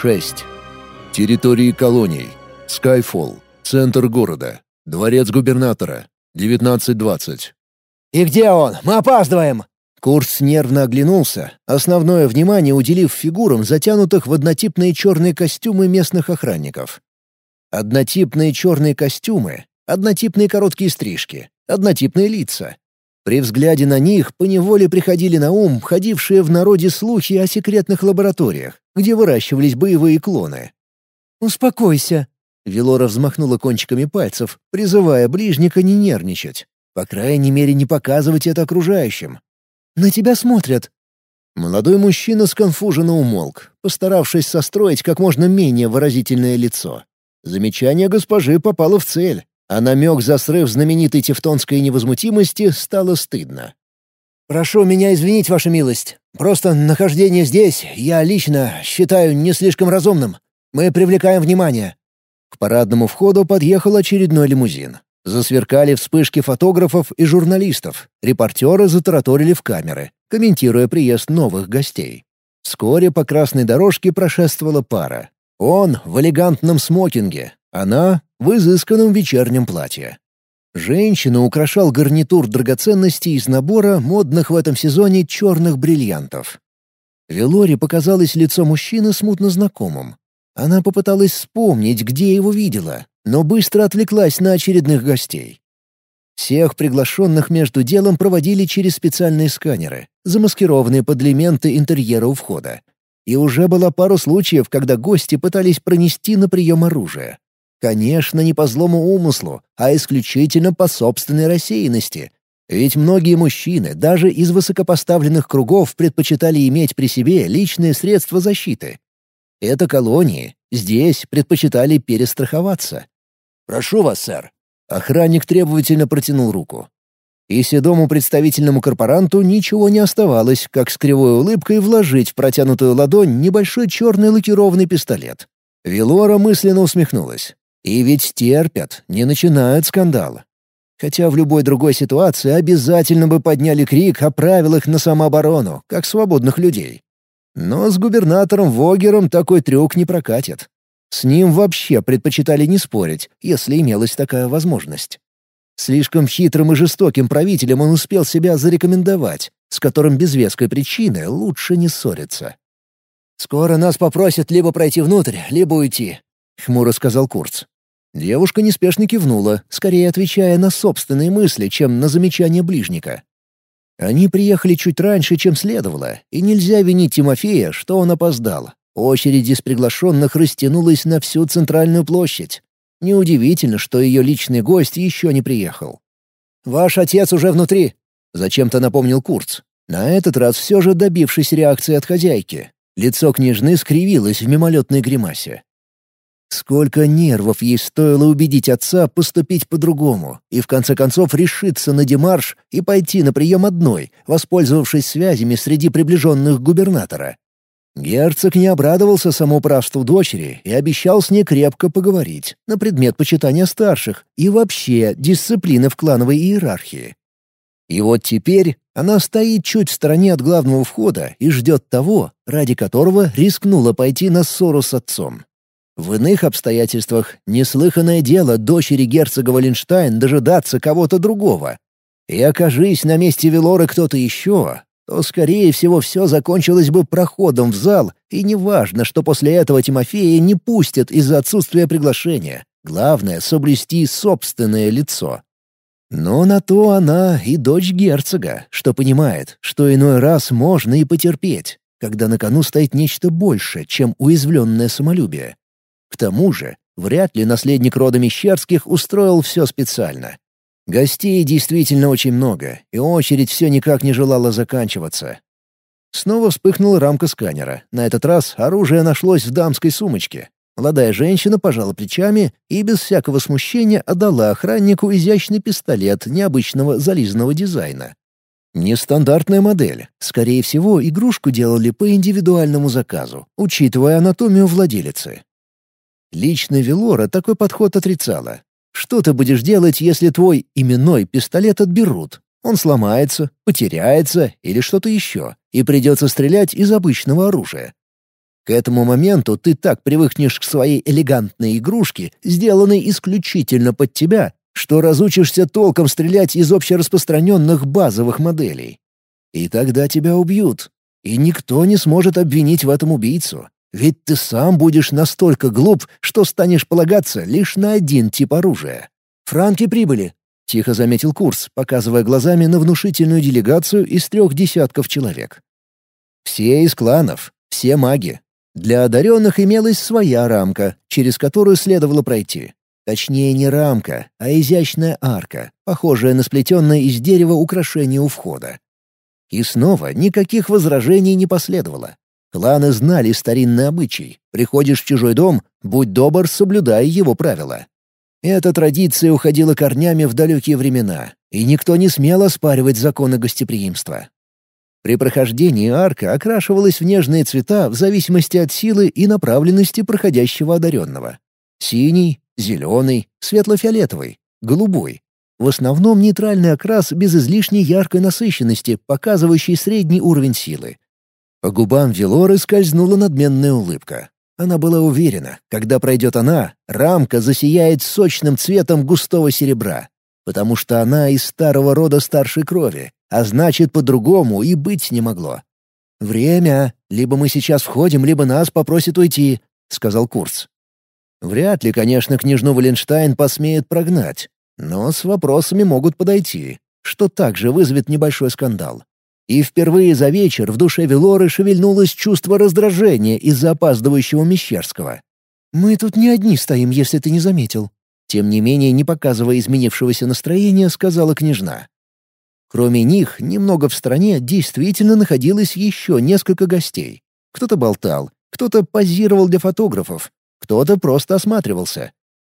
6. Территории колоний. Скайфолл. Центр города. Дворец губернатора. 19.20. «И где он? Мы опаздываем!» Курс нервно оглянулся, основное внимание уделив фигурам, затянутых в однотипные черные костюмы местных охранников. Однотипные черные костюмы, однотипные короткие стрижки, однотипные лица. При взгляде на них поневоле приходили на ум ходившие в народе слухи о секретных лабораториях, где выращивались боевые клоны. «Успокойся», — Велора взмахнула кончиками пальцев, призывая ближника не нервничать. По крайней мере, не показывать это окружающим. На тебя смотрят». Молодой мужчина сконфуженно умолк, постаравшись состроить как можно менее выразительное лицо. Замечание госпожи попало в цель, а намек за срыв знаменитой тевтонской невозмутимости стало стыдно. «Прошу меня извинить, ваша милость. Просто нахождение здесь я лично считаю не слишком разумным. Мы привлекаем внимание». К парадному входу подъехал очередной лимузин. Засверкали вспышки фотографов и журналистов. Репортеры затараторили в камеры, комментируя приезд новых гостей. Вскоре по красной дорожке прошествовала пара. Он в элегантном смокинге, она в изысканном вечернем платье. Женщина украшал гарнитур драгоценностей из набора модных в этом сезоне черных бриллиантов. Велоре показалось лицо мужчины смутно знакомым. Она попыталась вспомнить, где его видела, но быстро отвлеклась на очередных гостей. Всех приглашенных между делом проводили через специальные сканеры, замаскированные под элементы интерьера у входа. И уже было пару случаев, когда гости пытались пронести на прием оружие. Конечно, не по злому умыслу, а исключительно по собственной рассеянности. Ведь многие мужчины, даже из высокопоставленных кругов, предпочитали иметь при себе личные средства защиты. Это колонии. Здесь предпочитали перестраховаться. «Прошу вас, сэр». Охранник требовательно протянул руку. И седому представительному корпоранту ничего не оставалось, как с кривой улыбкой вложить в протянутую ладонь небольшой черный лакированный пистолет. Велора мысленно усмехнулась. И ведь терпят, не начинают скандала. Хотя в любой другой ситуации обязательно бы подняли крик о правилах на самооборону, как свободных людей. Но с губернатором Вогером такой трюк не прокатит. С ним вообще предпочитали не спорить, если имелась такая возможность. Слишком хитрым и жестоким правителем он успел себя зарекомендовать, с которым без веской причины лучше не ссориться. «Скоро нас попросят либо пройти внутрь, либо уйти», — хмуро сказал Курц. Девушка неспешно кивнула, скорее отвечая на собственные мысли, чем на замечания ближника. Они приехали чуть раньше, чем следовало, и нельзя винить Тимофея, что он опоздал. Очередь из приглашенных растянулась на всю центральную площадь. Неудивительно, что ее личный гость еще не приехал. «Ваш отец уже внутри», — зачем-то напомнил Курц. На этот раз все же добившись реакции от хозяйки. Лицо княжны скривилось в мимолетной гримасе. Сколько нервов ей стоило убедить отца поступить по-другому и в конце концов решиться на демарш и пойти на прием одной, воспользовавшись связями среди приближенных губернатора. Герцог не обрадовался самоуправству дочери и обещал с ней крепко поговорить на предмет почитания старших и вообще дисциплины в клановой иерархии. И вот теперь она стоит чуть в стороне от главного входа и ждет того, ради которого рискнула пойти на ссору с отцом. В иных обстоятельствах неслыханное дело дочери герцога Валенштайн дожидаться кого-то другого. И окажись на месте Велоры кто-то еще, то, скорее всего, все закончилось бы проходом в зал, и неважно, что после этого Тимофея не пустят из-за отсутствия приглашения. Главное — соблюсти собственное лицо. Но на то она и дочь герцога, что понимает, что иной раз можно и потерпеть, когда на кону стоит нечто большее, чем уязвленное самолюбие. Тому же, вряд ли наследник рода Мещерских устроил все специально. Гостей действительно очень много, и очередь все никак не желала заканчиваться. Снова вспыхнула рамка сканера. На этот раз оружие нашлось в дамской сумочке. Молодая женщина пожала плечами и без всякого смущения отдала охраннику изящный пистолет необычного зализанного дизайна. Нестандартная модель. Скорее всего, игрушку делали по индивидуальному заказу, учитывая анатомию владелицы. Лично Велора такой подход отрицала, что ты будешь делать, если твой именной пистолет отберут? Он сломается, потеряется или что-то еще, и придется стрелять из обычного оружия. К этому моменту ты так привыкнешь к своей элегантной игрушке, сделанной исключительно под тебя, что разучишься толком стрелять из общераспространенных базовых моделей. И тогда тебя убьют. И никто не сможет обвинить в этом убийцу. Ведь ты сам будешь настолько глуп, что станешь полагаться лишь на один тип оружия. «Франки прибыли», — тихо заметил Курс, показывая глазами на внушительную делегацию из трех десятков человек. Все из кланов, все маги, для одаренных имелась своя рамка, через которую следовало пройти. Точнее, не рамка, а изящная арка, похожая на сплетенное из дерева украшение у входа. И снова никаких возражений не последовало. Кланы знали старинный обычай. Приходишь в чужой дом, будь добр, соблюдай его правила. Эта традиция уходила корнями в далекие времена, и никто не смел оспаривать законы гостеприимства. При прохождении арка окрашивалась в нежные цвета в зависимости от силы и направленности проходящего одаренного. Синий, зеленый, светло-фиолетовый, голубой. В основном нейтральный окрас без излишней яркой насыщенности, показывающий средний уровень силы. По губам Велоры скользнула надменная улыбка. Она была уверена, когда пройдет она, рамка засияет сочным цветом густого серебра, потому что она из старого рода старшей крови, а значит, по-другому и быть не могло. «Время. Либо мы сейчас входим, либо нас попросят уйти», — сказал Курц. Вряд ли, конечно, княжну Валенштайн посмеет прогнать, но с вопросами могут подойти, что также вызовет небольшой скандал. И впервые за вечер в душе Велоры шевельнулось чувство раздражения из-за опаздывающего Мещерского. «Мы тут не одни стоим, если ты не заметил», тем не менее, не показывая изменившегося настроения, сказала княжна. Кроме них, немного в стороне действительно находилось еще несколько гостей. Кто-то болтал, кто-то позировал для фотографов, кто-то просто осматривался.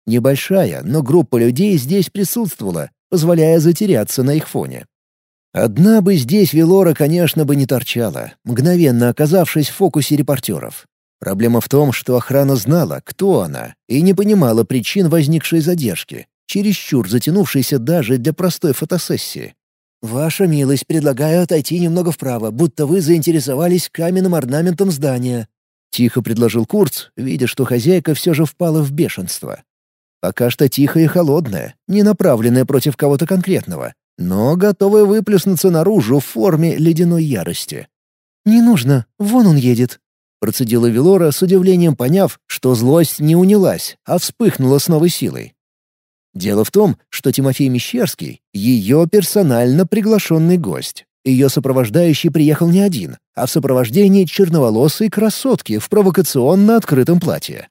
Небольшая, но группа людей здесь присутствовала, позволяя затеряться на их фоне. Одна бы здесь Велора, конечно, бы не торчала, мгновенно оказавшись в фокусе репортеров. Проблема в том, что охрана знала, кто она, и не понимала причин возникшей задержки, чересчур затянувшейся даже для простой фотосессии. «Ваша милость, предлагаю отойти немного вправо, будто вы заинтересовались каменным орнаментом здания», — тихо предложил Курц, видя, что хозяйка все же впала в бешенство. Пока что тихо и холодная, не направленная против кого-то конкретного, но готовая выплеснуться наружу в форме ледяной ярости. «Не нужно, вон он едет», — процедила Велора с удивлением поняв, что злость не унялась, а вспыхнула с новой силой. Дело в том, что Тимофей Мещерский — ее персонально приглашенный гость. Ее сопровождающий приехал не один, а в сопровождении черноволосой красотки в провокационно открытом платье.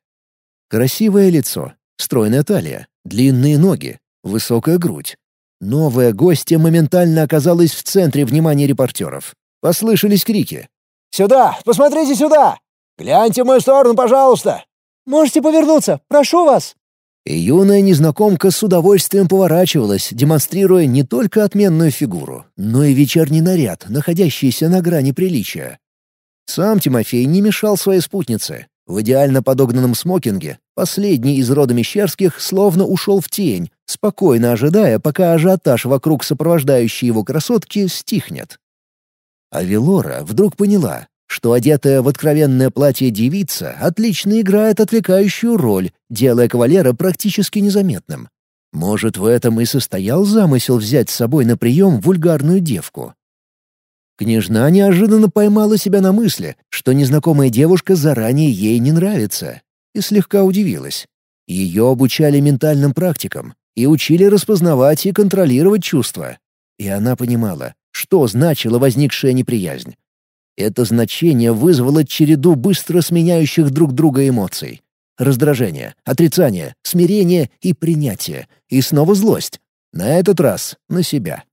Красивое лицо, стройная талия, длинные ноги, высокая грудь. Новая гостья моментально оказалась в центре внимания репортеров. Послышались крики. «Сюда! Посмотрите сюда! Гляньте в мою сторону, пожалуйста!» «Можете повернуться! Прошу вас!» И юная незнакомка с удовольствием поворачивалась, демонстрируя не только отменную фигуру, но и вечерний наряд, находящийся на грани приличия. Сам Тимофей не мешал своей спутнице. В идеально подогнанном смокинге последний из рода Мещерских словно ушел в тень, спокойно ожидая, пока ажиотаж вокруг сопровождающей его красотки стихнет. А Велора вдруг поняла, что одетая в откровенное платье девица отлично играет отвлекающую роль, делая кавалера практически незаметным. Может, в этом и состоял замысел взять с собой на прием вульгарную девку. Княжна неожиданно поймала себя на мысли, что незнакомая девушка заранее ей не нравится, и слегка удивилась. Ее обучали ментальным практикам и учили распознавать и контролировать чувства. И она понимала, что значила возникшая неприязнь. Это значение вызвало череду быстро сменяющих друг друга эмоций. Раздражение, отрицание, смирение и принятие. И снова злость. На этот раз на себя.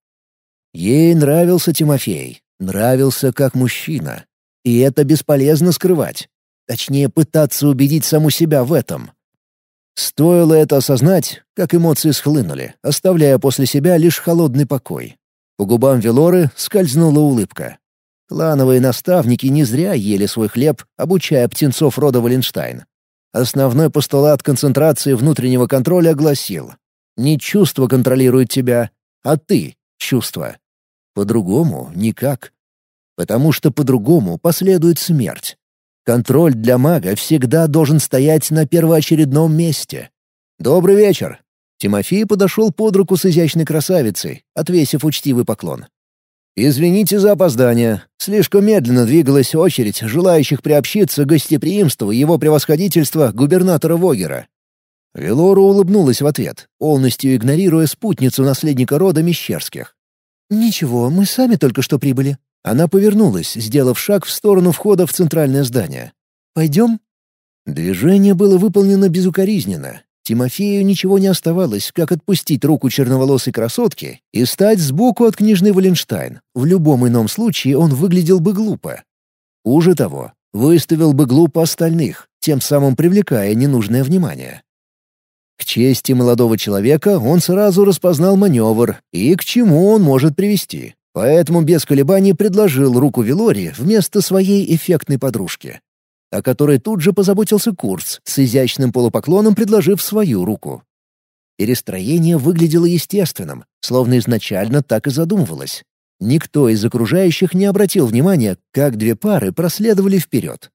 Ей нравился Тимофей. Нравился как мужчина. И это бесполезно скрывать. Точнее, пытаться убедить саму себя в этом. Стоило это осознать, как эмоции схлынули, оставляя после себя лишь холодный покой. По губам Велоры скользнула улыбка. Клановые наставники не зря ели свой хлеб, обучая птенцов рода Валенштайн. Основной постулат концентрации внутреннего контроля гласил «Не чувство контролирует тебя, а ты — чувство». По-другому никак. Потому что по-другому последует смерть. Контроль для мага всегда должен стоять на первоочередном месте. «Добрый вечер!» Тимофей подошел под руку с изящной красавицей, отвесив учтивый поклон. «Извините за опоздание. Слишком медленно двигалась очередь желающих приобщиться к гостеприимству его превосходительства губернатора Вогера». Велора улыбнулась в ответ, полностью игнорируя спутницу наследника рода Мещерских. «Ничего, мы сами только что прибыли». Она повернулась, сделав шаг в сторону входа в центральное здание. «Пойдем?» Движение было выполнено безукоризненно, Тимофею ничего не оставалось, как отпустить руку черноволосой красотки и стать сбоку от княжны Валенштайн. В любом ином случае он выглядел бы глупо. Хуже того, выставил бы глупо остальных, тем самым привлекая ненужное внимание. К чести молодого человека он сразу распознал маневр и к чему он может привести, поэтому без колебаний предложил руку Вилори вместо своей эффектной подружки о которой тут же позаботился Курц, с изящным полупоклоном предложив свою руку. Перестроение выглядело естественным, словно изначально так и задумывалось. Никто из окружающих не обратил внимания, как две пары проследовали вперед.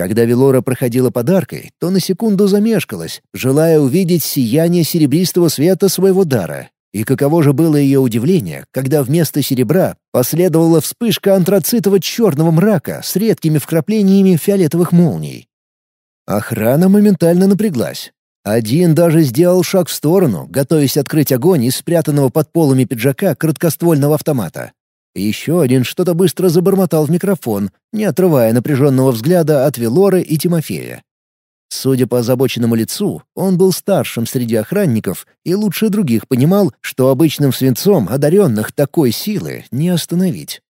Когда Велора проходила подаркой, то на секунду замешкалась, желая увидеть сияние серебристого света своего дара, и каково же было ее удивление, когда вместо серебра последовала вспышка антрацитово-черного мрака с редкими вкраплениями фиолетовых молний. Охрана моментально напряглась. Один даже сделал шаг в сторону, готовясь открыть огонь из спрятанного под полами пиджака краткоствольного автомата. Еще один что-то быстро забормотал в микрофон, не отрывая напряженного взгляда от Велоры и Тимофея. Судя по озабоченному лицу, он был старшим среди охранников и лучше других понимал, что обычным свинцом одаренных такой силы не остановить.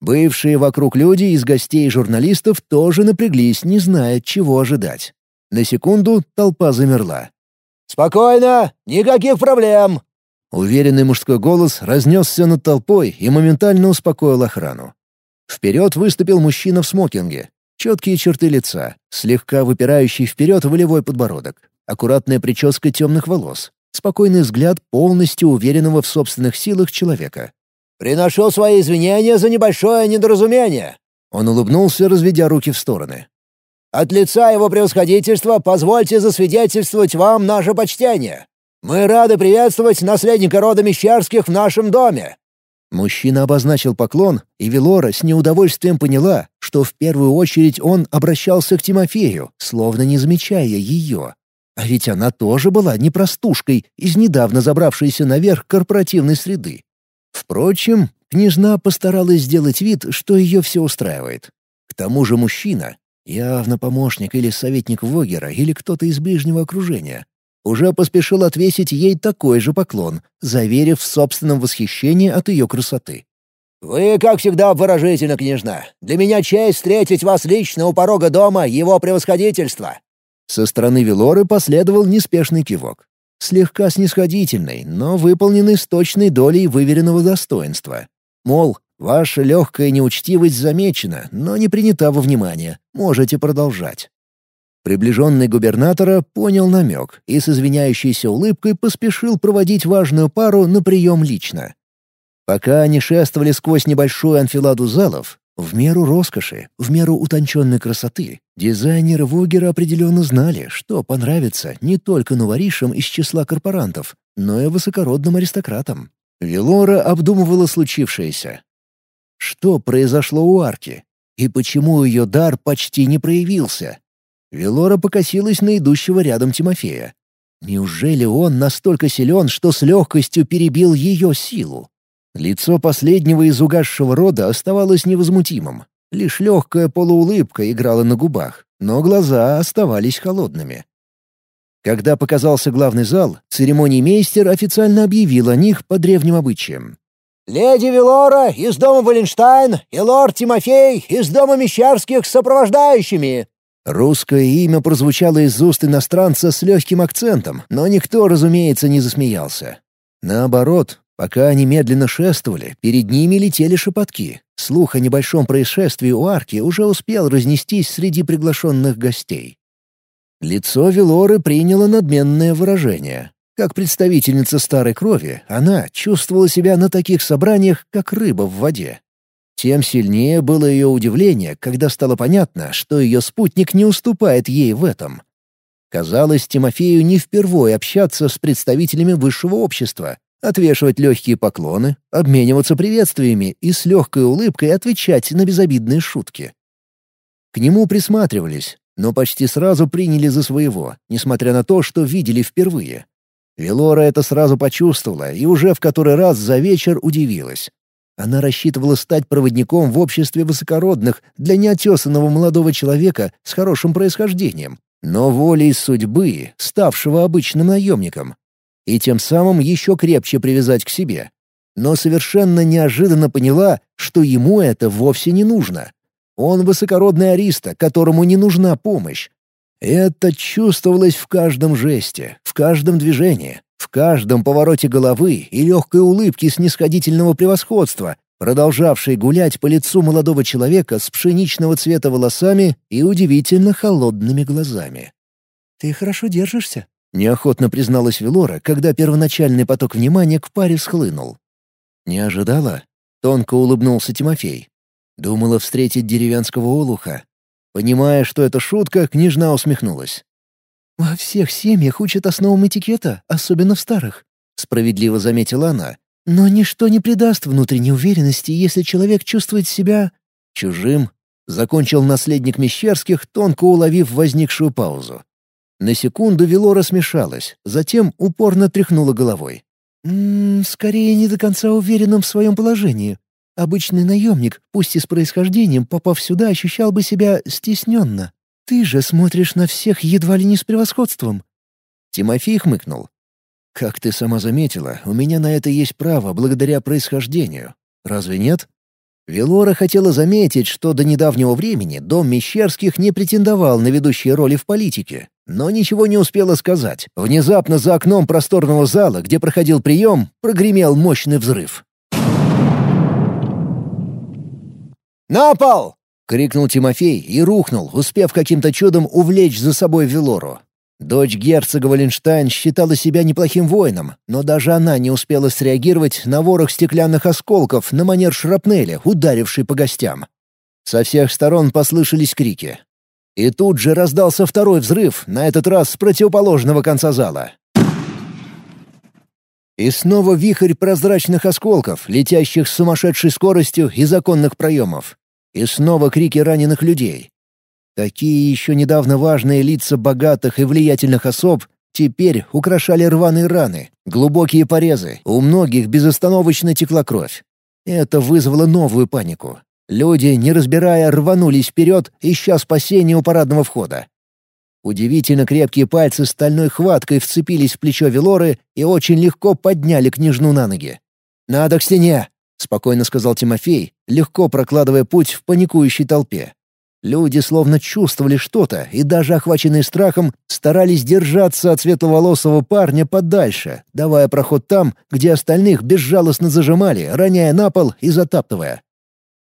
Бывшие вокруг люди из гостей и журналистов тоже напряглись, не зная, чего ожидать. На секунду толпа замерла. «Спокойно! Никаких проблем!» Уверенный мужской голос разнесся над толпой и моментально успокоил охрану. Вперед выступил мужчина в смокинге, Четкие черты лица, слегка выпирающий вперед волевой подбородок, аккуратная прическа темных волос, спокойный взгляд полностью уверенного в собственных силах человека. «Приношу свои извинения за небольшое недоразумение!» Он улыбнулся, разведя руки в стороны. «От лица его превосходительства позвольте засвидетельствовать вам наше почтение. Мы рады приветствовать наследника рода Мещерских в нашем доме. Мужчина обозначил поклон, и Велора с неудовольствием поняла, что в первую очередь он обращался к Тимофею, словно не замечая ее. А ведь она тоже была не простушкой из недавно забравшейся наверх корпоративной среды. Впрочем, княжна постаралась сделать вид, что ее все устраивает. К тому же мужчина, явно помощник или советник Вогера или кто-то из ближнего окружения, уже поспешил отвесить ей такой же поклон, заверив в собственном восхищении от ее красоты. «Вы, как всегда, выражительно, княжна. Для меня честь встретить вас лично у порога дома его превосходительства». Со стороны Велоры последовал неспешный кивок. Слегка снисходительный, но выполненный с точной долей выверенного достоинства. Мол, ваша легкая неучтивость замечена, но не принята во внимание. Можете продолжать. Приближенный губернатора понял намек и с извиняющейся улыбкой поспешил проводить важную пару на прием лично. Пока они шествовали сквозь небольшую анфиладу залов, в меру роскоши, в меру утонченной красоты, дизайнеры Вогера определенно знали, что понравится не только новоришам из числа корпорантов, но и высокородным аристократам. Велора обдумывала случившееся. Что произошло у Арки? И почему ее дар почти не проявился? Велора покосилась на идущего рядом Тимофея. Неужели он настолько силен, что с легкостью перебил ее силу? Лицо последнего из угасшего рода оставалось невозмутимым. Лишь легкая полуулыбка играла на губах, но глаза оставались холодными. Когда показался главный зал, церемониймейстер официально объявил о них по древним обычаям. «Леди Велора из дома Валенштайн и лорд Тимофей из дома Мещерских с сопровождающими!» Русское имя прозвучало из уст иностранца с легким акцентом, но никто, разумеется, не засмеялся. Наоборот, пока они медленно шествовали, перед ними летели шепотки. Слух о небольшом происшествии у арки уже успел разнестись среди приглашенных гостей. Лицо Велоры приняло надменное выражение. Как представительница старой крови, она чувствовала себя на таких собраниях, как рыба в воде. Тем сильнее было ее удивление, когда стало понятно, что ее спутник не уступает ей в этом. Казалось, Тимофею не впервые общаться с представителями высшего общества, отвешивать легкие поклоны, обмениваться приветствиями и с легкой улыбкой отвечать на безобидные шутки. К нему присматривались, но почти сразу приняли за своего, несмотря на то, что видели впервые. Велора это сразу почувствовала и уже в который раз за вечер удивилась. Она рассчитывала стать проводником в обществе высокородных для неотесанного молодого человека с хорошим происхождением, но волей судьбы, ставшего обычным наемником, и тем самым еще крепче привязать к себе. Но совершенно неожиданно поняла, что ему это вовсе не нужно. Он высокородный ариста, которому не нужна помощь. Это чувствовалось в каждом жесте, в каждом движении, в каждом повороте головы и легкой улыбке снисходительного превосходства, продолжавшей гулять по лицу молодого человека с пшеничного цвета волосами и удивительно холодными глазами. «Ты хорошо держишься», — неохотно призналась Велора, когда первоначальный поток внимания к паре схлынул. «Не ожидала?» — тонко улыбнулся Тимофей. Думала встретить деревенского олуха. Понимая, что это шутка, княжна усмехнулась. «Во всех семьях учат основам этикета, особенно в старых», — справедливо заметила она. «Но ничто не придаст внутренней уверенности, если человек чувствует себя...» «Чужим», — закончил наследник Мещерских, тонко уловив возникшую паузу. На секунду Велора смешалась, затем упорно тряхнула головой. «М -м, «Скорее не до конца уверенным в своем положении. Обычный наемник, пусть и с происхождением, попав сюда, ощущал бы себя стесненно. Ты же смотришь на всех едва ли не с превосходством». Тимофей хмыкнул. «Как ты сама заметила, у меня на это есть право благодаря происхождению. Разве нет?» Велора хотела заметить, что до недавнего времени дом Мещерских не претендовал на ведущие роли в политике, но ничего не успела сказать. Внезапно за окном просторного зала, где проходил прием, прогремел мощный взрыв. «На пол!» — крикнул Тимофей и рухнул, успев каким-то чудом увлечь за собой Велору. Дочь герцога Валенштайн считала себя неплохим воином, но даже она не успела среагировать на ворох стеклянных осколков на манер шрапнеля, ударивший по гостям. Со всех сторон послышались крики. И тут же раздался второй взрыв, на этот раз с противоположного конца зала. И снова вихрь прозрачных осколков, летящих с сумасшедшей скоростью из законных проемов. И снова крики раненых людей. Такие еще недавно важные лица богатых и влиятельных особ теперь украшали рваные раны, глубокие порезы, у многих безостановочно текла кровь. Это вызвало новую панику. Люди, не разбирая, рванулись вперед, ища спасения у парадного входа. Удивительно крепкие пальцы стальной хваткой вцепились в плечо Велоры и очень легко подняли княжну на ноги. «Надо к стене!» — спокойно сказал Тимофей, легко прокладывая путь в паникующей толпе. Люди словно чувствовали что-то и даже охваченные страхом старались держаться от светловолосого парня подальше, давая проход там, где остальных безжалостно зажимали, роняя на пол и затаптывая.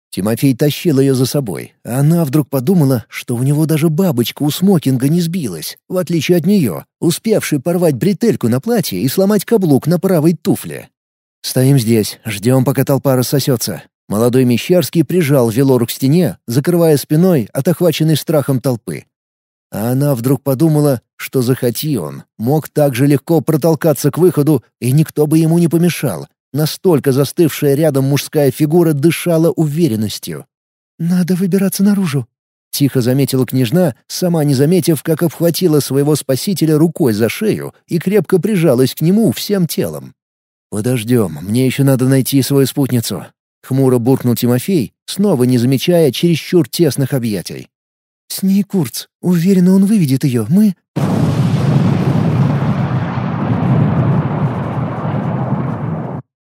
Тимофей тащил ее за собой, а она вдруг подумала, что у него даже бабочка у смокинга не сбилась, в отличие от нее, успевшей порвать бретельку на платье и сломать каблук на правой туфле. «Стоим здесь, ждем, пока толпа рассосется». Молодой Мещерский прижал Велору к стене, закрывая спиной от охваченной страхом толпы. А она вдруг подумала, что захоти он, мог так же легко протолкаться к выходу, и никто бы ему не помешал. Настолько застывшая рядом мужская фигура дышала уверенностью. «Надо выбираться наружу», — тихо заметила княжна, сама не заметив, как обхватила своего спасителя рукой за шею и крепко прижалась к нему всем телом. «Подождем, мне еще надо найти свою спутницу», — хмуро буркнул Тимофей, снова не замечая чересчур тесных объятий. «С ней Курц. Уверена, он выведет ее. Мы...»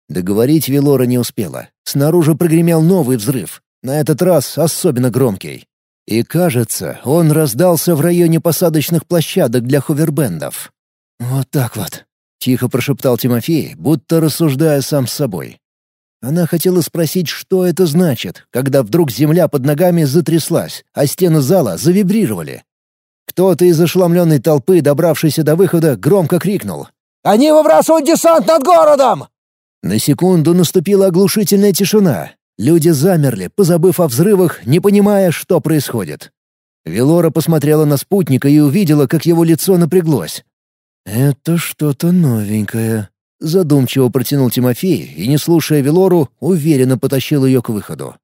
Договорить Велора не успела. Снаружи прогремел новый взрыв, на этот раз особенно громкий. И, кажется, он раздался в районе посадочных площадок для ховербендов. «Вот так вот», Тихо прошептал Тимофей, будто рассуждая сам с собой. Она хотела спросить, что это значит, когда вдруг земля под ногами затряслась, а стены зала завибрировали. Кто-то из ошеломленной толпы, добравшийся до выхода, громко крикнул. «Они выбрасывают десант над городом!» На секунду наступила оглушительная тишина, Люди замерли, позабыв о взрывах, не понимая, что происходит. Велора посмотрела на спутника и увидела, как его лицо напряглось. «Это что-то новенькое», — задумчиво протянул Тимофей и, не слушая Велору, уверенно потащил ее к выходу.